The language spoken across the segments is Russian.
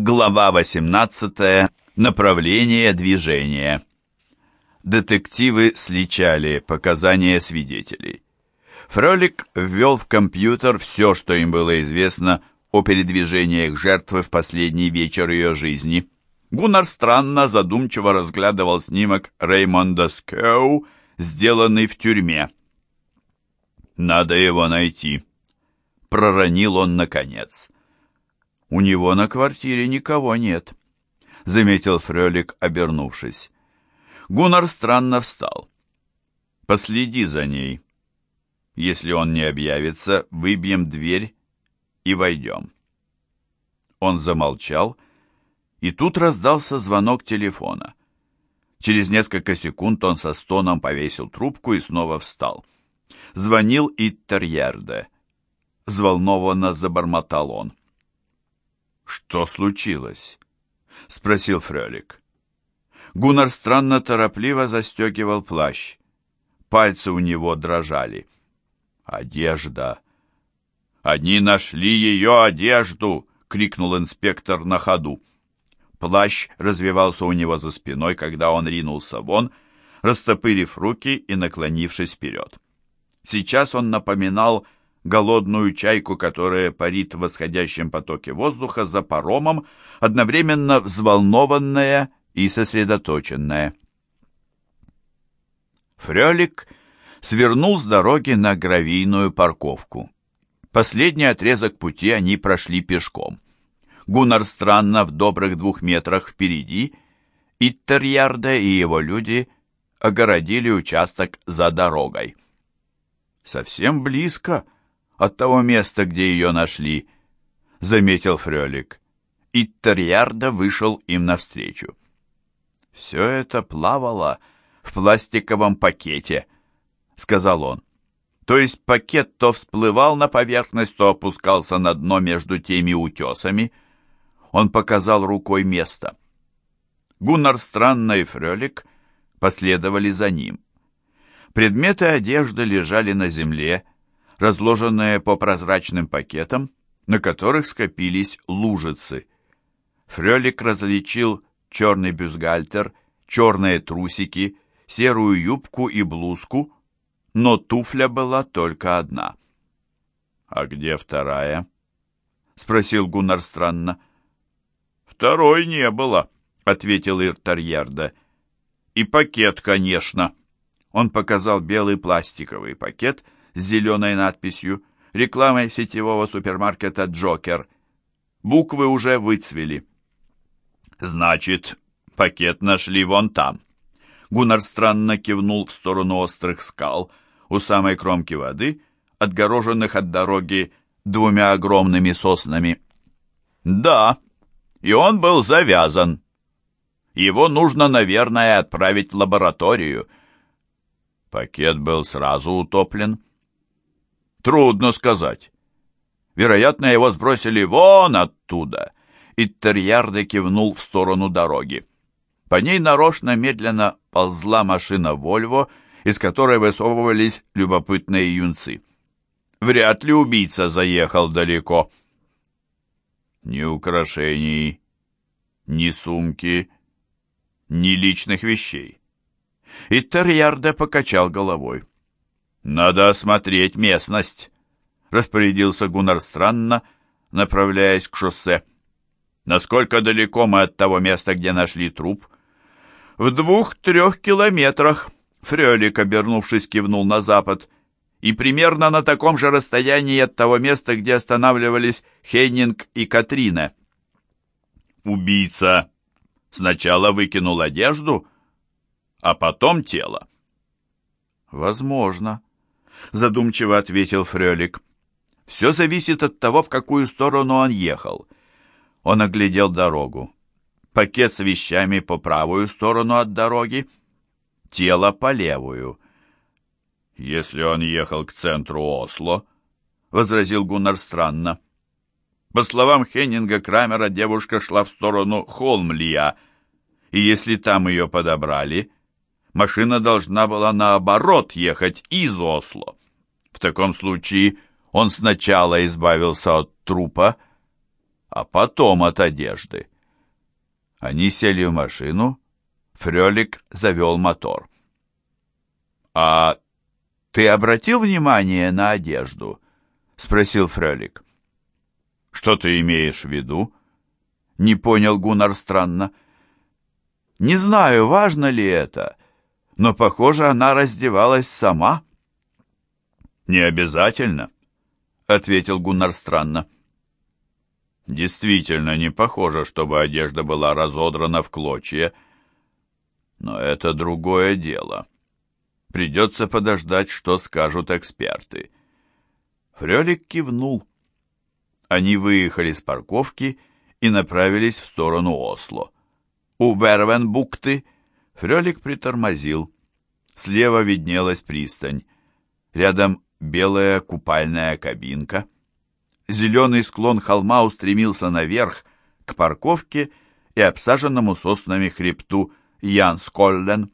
Глава 18. Направление движения. Детективы сличали показания свидетелей. Фролик ввел в компьютер все, что им было известно о передвижениях жертвы в последний вечер ее жизни. Гуннар странно задумчиво разглядывал снимок Реймонда Скоу, сделанный в тюрьме. «Надо его найти», — проронил он наконец. «У него на квартире никого нет», — заметил Фрелик, обернувшись. Гуннар странно встал. «Последи за ней. Если он не объявится, выбьем дверь и войдем». Он замолчал, и тут раздался звонок телефона. Через несколько секунд он со стоном повесил трубку и снова встал. Звонил Иттерьерде. Взволнованно забормотал он. «Что случилось?» — спросил Фрелик. Гуннар странно торопливо застегивал плащ. Пальцы у него дрожали. «Одежда!» «Они нашли ее одежду!» — крикнул инспектор на ходу. Плащ развивался у него за спиной, когда он ринулся вон, растопырив руки и наклонившись вперед. Сейчас он напоминал голодную чайку, которая парит в восходящем потоке воздуха за паромом, одновременно взволнованная и сосредоточенная. Фрелик свернул с дороги на гравийную парковку. Последний отрезок пути они прошли пешком. Гуннар странно в добрых двух метрах впереди, Иттерьярда и его люди огородили участок за дорогой. «Совсем близко», от того места, где ее нашли», — заметил Фрелик. И Терьярда вышел им навстречу. «Все это плавало в пластиковом пакете», — сказал он. То есть пакет то всплывал на поверхность, то опускался на дно между теми утесами. Он показал рукой место. Гуннар Странно и Фрелик последовали за ним. Предметы одежды лежали на земле, разложенные по прозрачным пакетам, на которых скопились лужицы. Фрелик различил черный бюстгальтер, черные трусики, серую юбку и блузку, но туфля была только одна. «А где вторая?» — спросил Гуннар странно. «Второй не было», — ответил Иртарьерда. «И пакет, конечно». Он показал белый пластиковый пакет — с зеленой надписью, рекламой сетевого супермаркета «Джокер». Буквы уже выцвели. «Значит, пакет нашли вон там». Гуннар странно кивнул в сторону острых скал у самой кромки воды, отгороженных от дороги двумя огромными соснами. «Да, и он был завязан. Его нужно, наверное, отправить в лабораторию». Пакет был сразу утоплен. Трудно сказать. Вероятно, его сбросили вон оттуда. И Терьярде кивнул в сторону дороги. По ней нарочно медленно ползла машина «Вольво», из которой высовывались любопытные юнцы. Вряд ли убийца заехал далеко. Ни украшений, ни сумки, ни личных вещей. И Терьярде покачал головой. «Надо осмотреть местность», — распорядился Гуннар странно, направляясь к шоссе. «Насколько далеко мы от того места, где нашли труп?» «В двух-трех километрах», — Фрелик, обернувшись, кивнул на запад, «и примерно на таком же расстоянии от того места, где останавливались Хейнинг и Катрина». «Убийца сначала выкинул одежду, а потом тело». «Возможно», задумчиво ответил Фрелик. Все зависит от того, в какую сторону он ехал. Он оглядел дорогу. Пакет с вещами по правую сторону от дороги, тело по левую. Если он ехал к центру Осло, возразил Гуннар странно. По словам Хеннинга Крамера, девушка шла в сторону Холмлия, и если там ее подобрали, машина должна была наоборот ехать из Осло. В таком случае он сначала избавился от трупа, а потом от одежды. Они сели в машину, Фрелик завел мотор. «А ты обратил внимание на одежду?» — спросил Фрелик. «Что ты имеешь в виду?» — не понял Гуннар странно. «Не знаю, важно ли это, но, похоже, она раздевалась сама». «Не обязательно», — ответил Гуннар странно. Действительно не похоже, чтобы одежда была разодрана в клочья. Но это другое дело. Придется подождать, что скажут эксперты. Фрелик кивнул. Они выехали с парковки и направились в сторону Осло. У Вервенбукты Фрелик притормозил. Слева виднелась пристань. Рядом белая купальная кабинка — Зеленый склон холма устремился наверх, к парковке и обсаженному соснами хребту Янсколлен.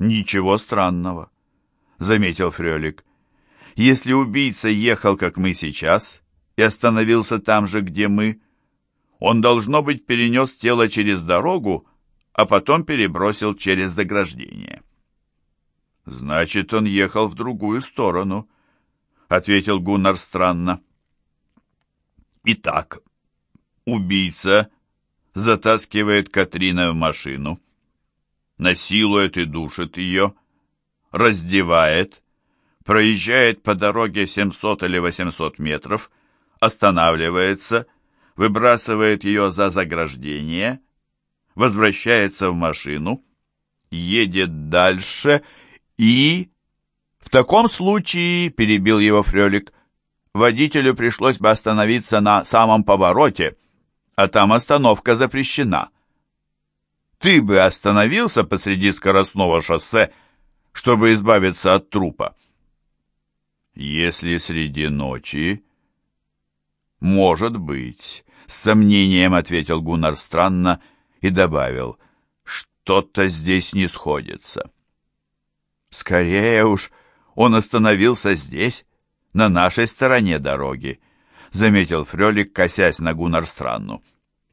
«Ничего странного», — заметил Фрелик. «Если убийца ехал, как мы сейчас, и остановился там же, где мы, он, должно быть, перенес тело через дорогу, а потом перебросил через заграждение». «Значит, он ехал в другую сторону», — ответил Гуннар странно. Итак, убийца затаскивает Катрина в машину, насилует и душит ее, раздевает, проезжает по дороге 700 или 800 метров, останавливается, выбрасывает ее за заграждение, возвращается в машину, едет дальше и... В таком случае, перебил его Фрелик, водителю пришлось бы остановиться на самом повороте, а там остановка запрещена. Ты бы остановился посреди скоростного шоссе, чтобы избавиться от трупа. Если среди ночи... Может быть, с сомнением ответил Гуннар странно и добавил, что-то здесь не сходится. Скорее уж, он остановился здесь, на нашей стороне дороги», — заметил Фрелик, косясь на Гуннарстранну.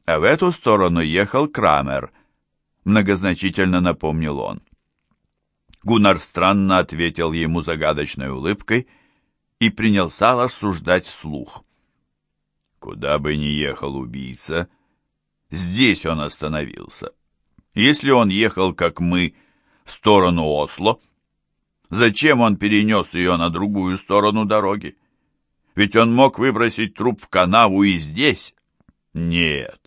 «А в эту сторону ехал Крамер», — многозначительно напомнил он. Гуннар странно ответил ему загадочной улыбкой и принялся рассуждать вслух. Куда бы ни ехал убийца, здесь он остановился. Если он ехал, как мы, в сторону Осло, Зачем он перенес ее на другую сторону дороги? Ведь он мог выбросить труп в канаву и здесь. Нет.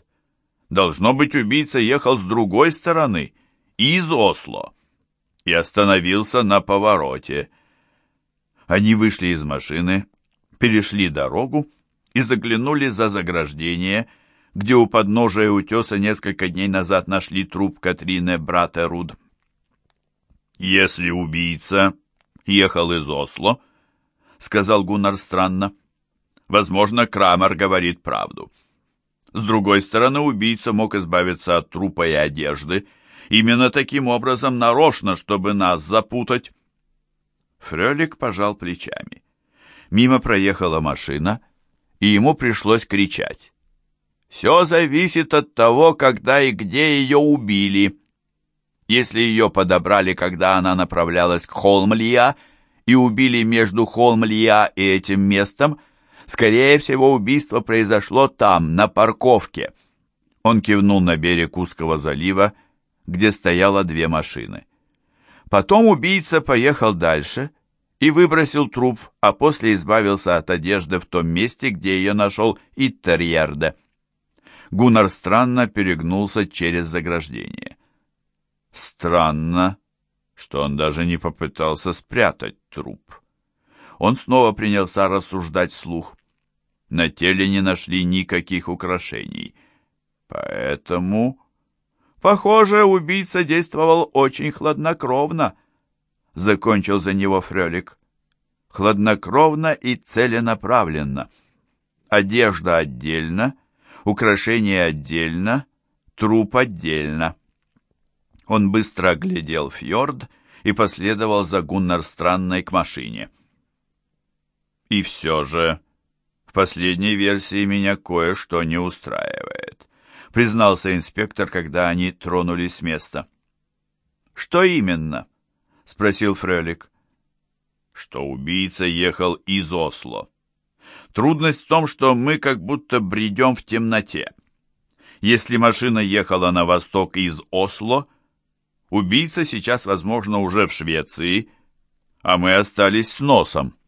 Должно быть, убийца ехал с другой стороны, из Осло, и остановился на повороте. Они вышли из машины, перешли дорогу и заглянули за заграждение, где у подножия утеса несколько дней назад нашли труп Катрины Братеруд. «Если убийца ехал из Осло», — сказал Гуннар странно, — «возможно, Крамер говорит правду. С другой стороны, убийца мог избавиться от трупа и одежды, именно таким образом нарочно, чтобы нас запутать». Фрелик пожал плечами. Мимо проехала машина, и ему пришлось кричать. «Все зависит от того, когда и где ее убили», если ее подобрали, когда она направлялась к Холмлия, и убили между Холмлия и этим местом, скорее всего, убийство произошло там, на парковке. Он кивнул на берег узкого залива, где стояло две машины. Потом убийца поехал дальше и выбросил труп, а после избавился от одежды в том месте, где ее нашел Иттерьерде. Гуннар странно перегнулся через заграждение. Странно, что он даже не попытался спрятать труп. Он снова принялся рассуждать вслух. На теле не нашли никаких украшений. Поэтому... Похоже, убийца действовал очень хладнокровно, закончил за него Фрелик. Хладнокровно и целенаправленно. Одежда отдельно, украшения отдельно, труп отдельно. Он быстро оглядел фьорд и последовал за Гуннар Странной к машине. И все же В последней версии меня кое-что не устраивает, признался инспектор, когда они тронулись с места. Что именно? спросил Фрелик. Что убийца ехал из Осло. Трудность в том, что мы как будто бредем в темноте. Если машина ехала на восток из Осло, убийца сейчас, возможно, уже в Швеции, а мы остались с носом.